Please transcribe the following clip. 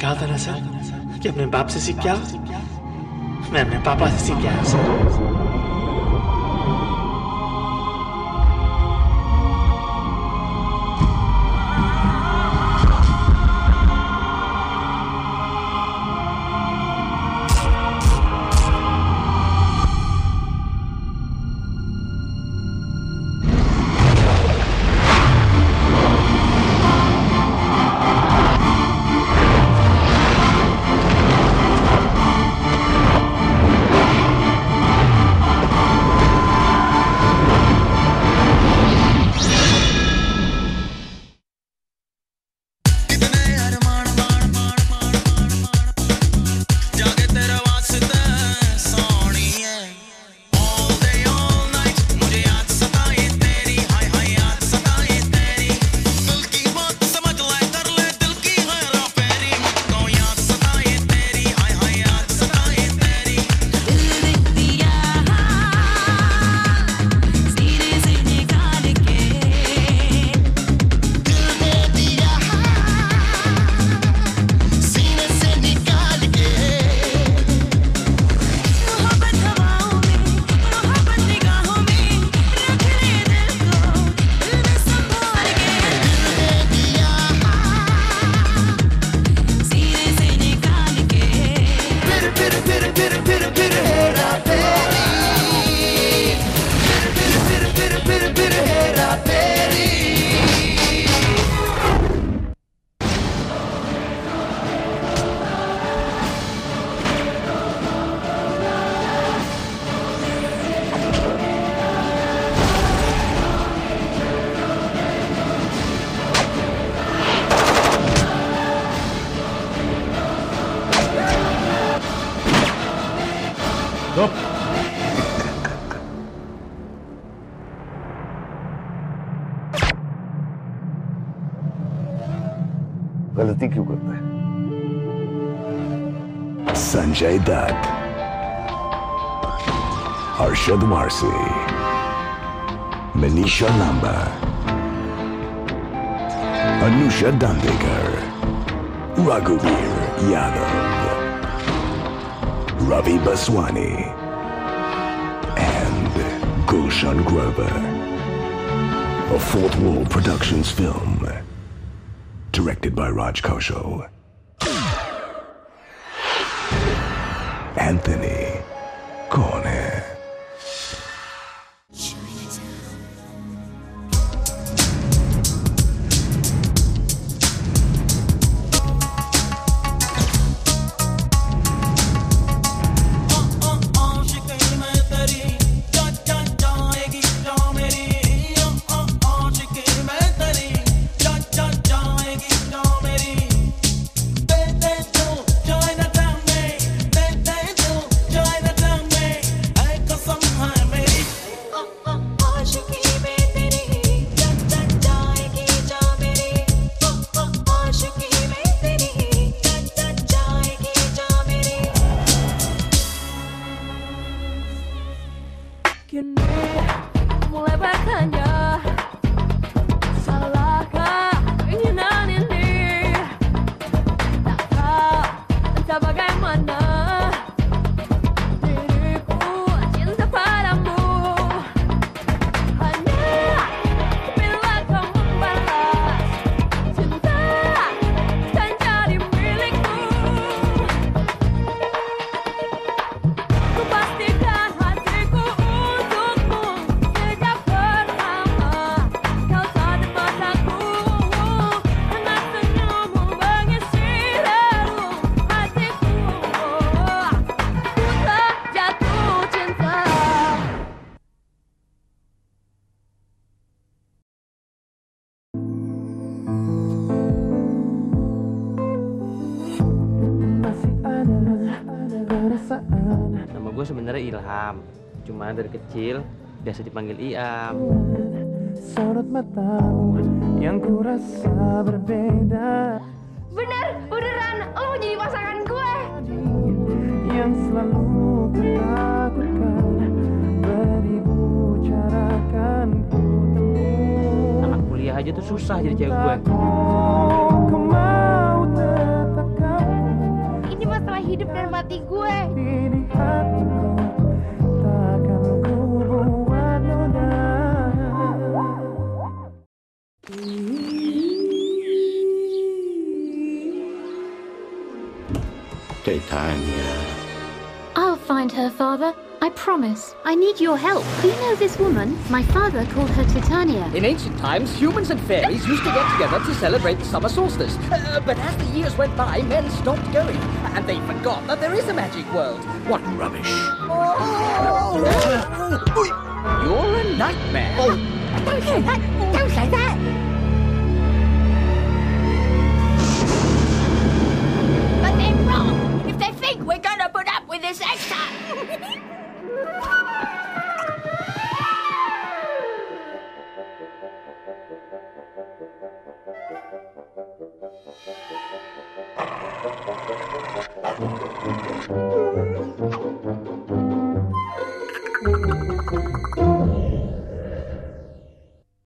कहा था ना सर? कि अपने बाप से सीख क्या? मैं अपने पापा से सीख क्या सर। गलती क्यों करता है? संजय दत्त। हर्षद मारसी। मनीषा लांबा अनुषा दांडेकर। रघुवीर Yadav. Ravi Baswani and Gulshan Grover. A Fourth Wall Productions film. Directed by Raj Kaushal. Anthony कौन है Kini mulai bertanya Nama gue sebenarnya Ilham. Cuma dari kecil biasa dipanggil Iam. Sorot matamu yang ku rasa berbeda Bener, beneran, lo mau jadi pasangan gue Yang selalu kutakutkan Beribu cara kan ku Anak kuliah aja tuh susah jadi cewek gue. Kau mau tetap kau hati gue. Titania. I'll find her, father. I promise. I need your help. Do you know this woman? My father called her Titania. In ancient times, humans and fairies used to get together to celebrate the summer solstice. Uh, but as the years went by, men stopped going. And they forgot that there is a magic world. What rubbish. You're a nightmare. Don't say that! Don't say that! But they're wrong if they think we're gonna put up with this extra!